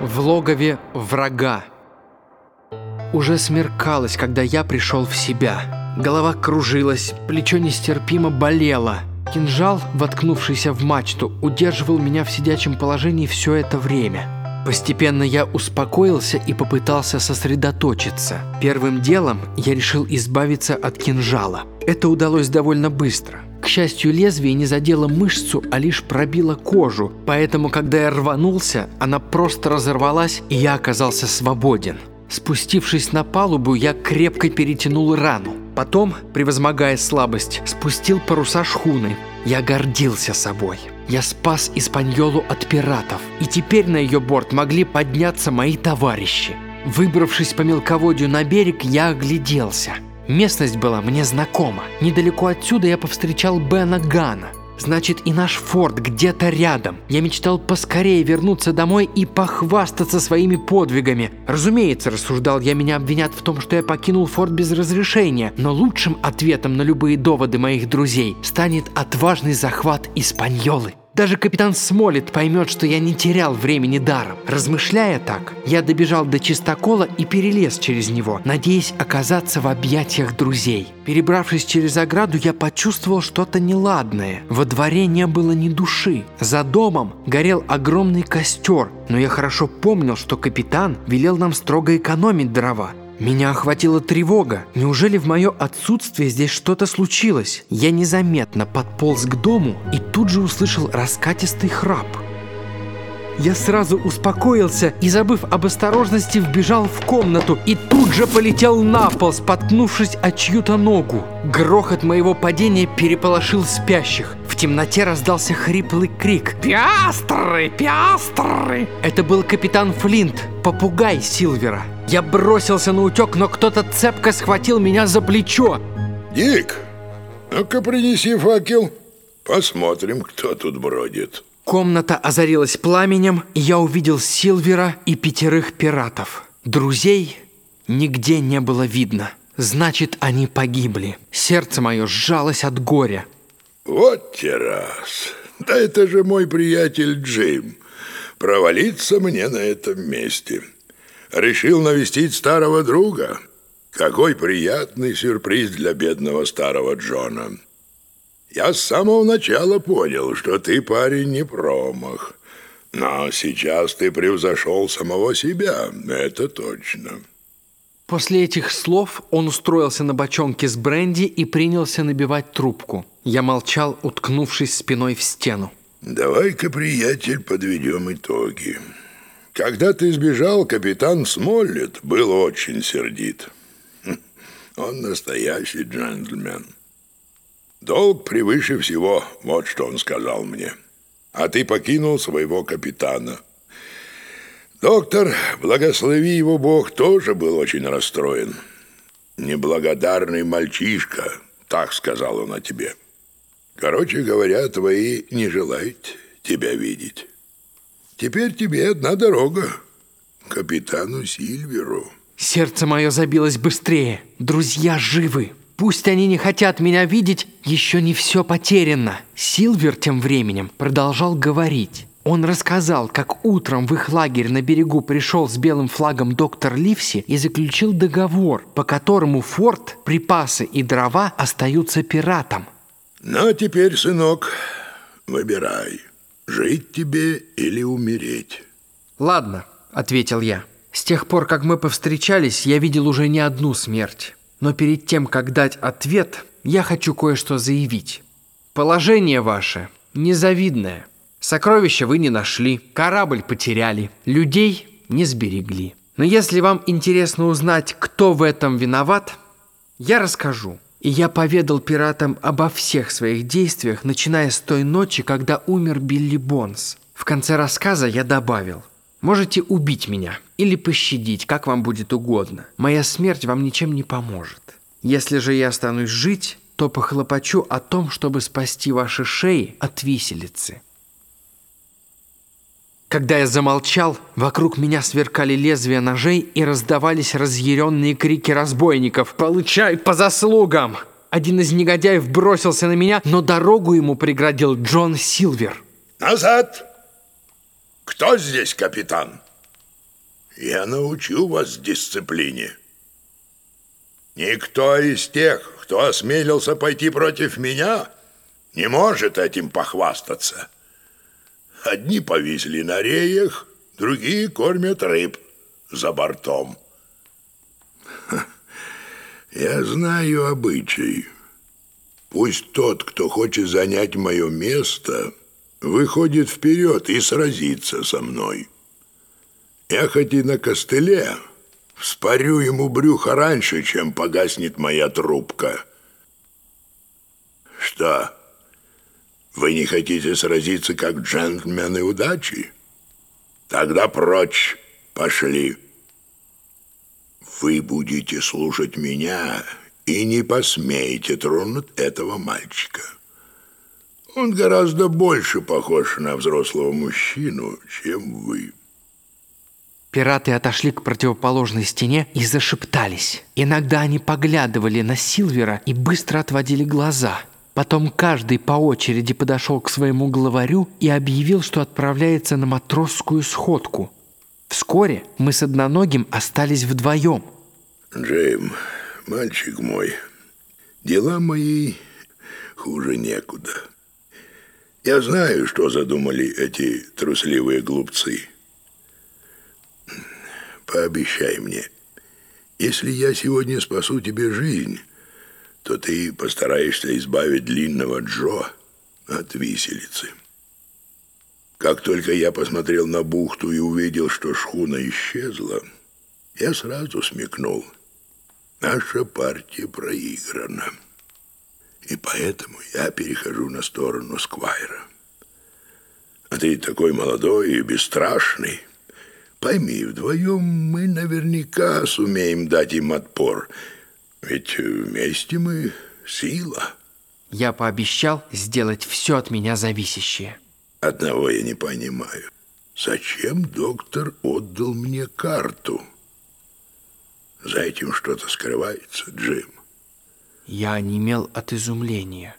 В логове врага. Уже смеркалось, когда я пришел в себя. Голова кружилась, плечо нестерпимо болело. Кинжал, воткнувшийся в мачту, удерживал меня в сидячем положении все это время. Постепенно я успокоился и попытался сосредоточиться. Первым делом я решил избавиться от кинжала. Это удалось довольно быстро. К счастью, лезвие не задело мышцу, а лишь пробило кожу, поэтому, когда я рванулся, она просто разорвалась, и я оказался свободен. Спустившись на палубу, я крепко перетянул рану. Потом, превозмогая слабость, спустил паруса шхуны. Я гордился собой. Я спас Испаньолу от пиратов, и теперь на ее борт могли подняться мои товарищи. Выбравшись по мелководью на берег, я огляделся – Местность была мне знакома. Недалеко отсюда я повстречал Бена Гана. Значит, и наш форт где-то рядом. Я мечтал поскорее вернуться домой и похвастаться своими подвигами. Разумеется, рассуждал я, меня обвинят в том, что я покинул форт без разрешения. Но лучшим ответом на любые доводы моих друзей станет отважный захват Испаньолы. Даже капитан Смолет поймет, что я не терял времени даром. Размышляя так, я добежал до чистокола и перелез через него, надеясь оказаться в объятиях друзей. Перебравшись через ограду, я почувствовал что-то неладное. Во дворе не было ни души. За домом горел огромный костер, но я хорошо помнил, что капитан велел нам строго экономить дрова. Меня охватила тревога. Неужели в мое отсутствие здесь что-то случилось? Я незаметно подполз к дому и тут же услышал раскатистый храп. Я сразу успокоился и, забыв об осторожности, вбежал в комнату и тут же полетел на пол, споткнувшись о чью-то ногу. Грохот моего падения переполошил спящих. В темноте раздался хриплый крик «Пиастры! Пиастры!» Это был капитан Флинт, попугай Силвера. Я бросился на утек, но кто-то цепко схватил меня за плечо. «Дик, ну-ка принеси факел, посмотрим, кто тут бродит». Комната озарилась пламенем, и я увидел Силвера и пятерых пиратов. Друзей нигде не было видно. Значит, они погибли. Сердце мое сжалось от горя. Вот те раз. Да это же мой приятель Джим. Провалиться мне на этом месте. Решил навестить старого друга. Какой приятный сюрприз для бедного старого Джона. Я с самого начала понял, что ты, парень, не промах. Но сейчас ты превзошел самого себя, это точно. После этих слов он устроился на бочонке с бренди и принялся набивать трубку. Я молчал, уткнувшись спиной в стену. «Давай-ка, приятель, подведем итоги. Когда ты сбежал, капитан Смоллет был очень сердит. Он настоящий джентльмен». Долг превыше всего, вот что он сказал мне. А ты покинул своего капитана. Доктор, благослови его Бог, тоже был очень расстроен. Неблагодарный мальчишка, так сказал он о тебе. Короче говоря, твои не желают тебя видеть. Теперь тебе одна дорога капитану Сильверу. Сердце мое забилось быстрее. Друзья живы. Пусть они не хотят меня видеть, еще не все потеряно. Силвер тем временем продолжал говорить. Он рассказал, как утром в их лагерь на берегу пришел с белым флагом доктор Ливси и заключил договор, по которому форт, припасы и дрова остаются пиратам. Ну, а теперь, сынок, выбирай, жить тебе или умереть. Ладно, ответил я. С тех пор, как мы повстречались, я видел уже не одну смерть. Но перед тем, как дать ответ, я хочу кое-что заявить. Положение ваше незавидное. Сокровища вы не нашли, корабль потеряли, людей не сберегли. Но если вам интересно узнать, кто в этом виноват, я расскажу. И я поведал пиратам обо всех своих действиях, начиная с той ночи, когда умер Билли Бонс. В конце рассказа я добавил – Можете убить меня или пощадить, как вам будет угодно. Моя смерть вам ничем не поможет. Если же я останусь жить, то похлопочу о том, чтобы спасти ваши шеи от виселицы. Когда я замолчал, вокруг меня сверкали лезвия ножей и раздавались разъяренные крики разбойников «Получай по заслугам!» Один из негодяев бросился на меня, но дорогу ему преградил Джон Силвер. «Назад!» Кто здесь капитан? Я научу вас дисциплине. Никто из тех, кто осмелился пойти против меня, не может этим похвастаться. Одни повисли на реях, другие кормят рыб за бортом. Я знаю обычай. Пусть тот, кто хочет занять мое место, выходит вперед и сразится со мной. Я хоть и на костыле, Спарю ему брюхо раньше, чем погаснет моя трубка. Что, вы не хотите сразиться как джентльмены удачи? Тогда прочь пошли. Вы будете слушать меня и не посмеете тронуть этого мальчика. Он гораздо больше похож на взрослого мужчину, чем вы. Пираты отошли к противоположной стене и зашептались. Иногда они поглядывали на Силвера и быстро отводили глаза. Потом каждый по очереди подошел к своему главарю и объявил, что отправляется на матросскую сходку. Вскоре мы с одноногим остались вдвоем. Джейм, мальчик мой, дела мои хуже некуда. Я знаю, что задумали эти трусливые глупцы. Пообещай мне, если я сегодня спасу тебе жизнь, то ты постараешься избавить длинного Джо от виселицы. Как только я посмотрел на бухту и увидел, что шхуна исчезла, я сразу смекнул. Наша партия проиграна. И поэтому я перехожу на сторону Сквайра. А ты такой молодой и бесстрашный. Пойми, вдвоем мы наверняка сумеем дать им отпор. Ведь вместе мы сила. Я пообещал сделать все от меня зависящее. Одного я не понимаю. Зачем доктор отдал мне карту? За этим что-то скрывается, Джим. Я онемел от изумления.